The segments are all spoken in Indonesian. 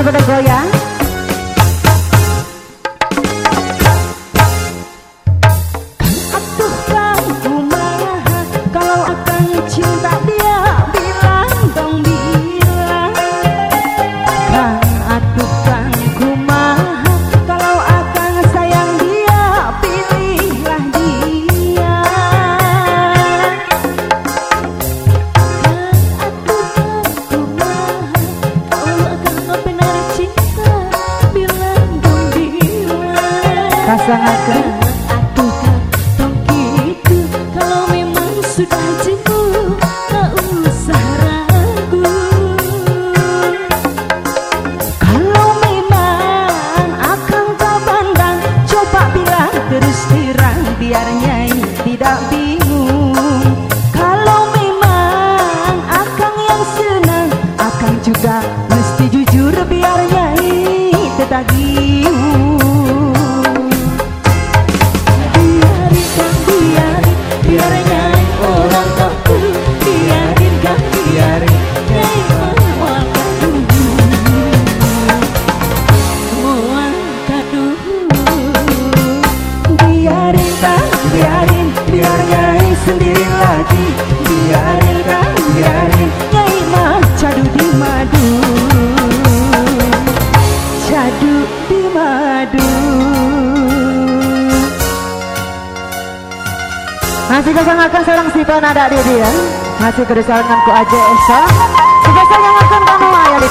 Kepada. Memang sudah cinta Tak Masih kesangakan seorang si penada dia dia Masih kedesalanku aja esok Jika saya akan kamu ayah di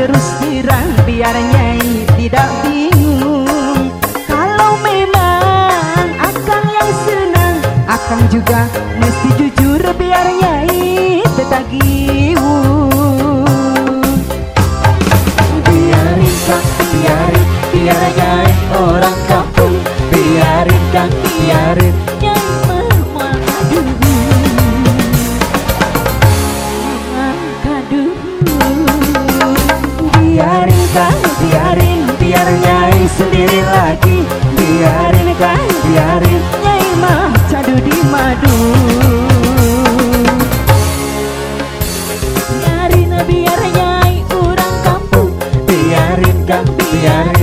terus terang biar nyai tidak bingung. Kalau memang akan yang senang Akan juga mesti jujur sendiri lagi. Biarin kan biarin. Nyai mah cadu di madu. Biarin biar nyai orang kampung Biarin kan biarin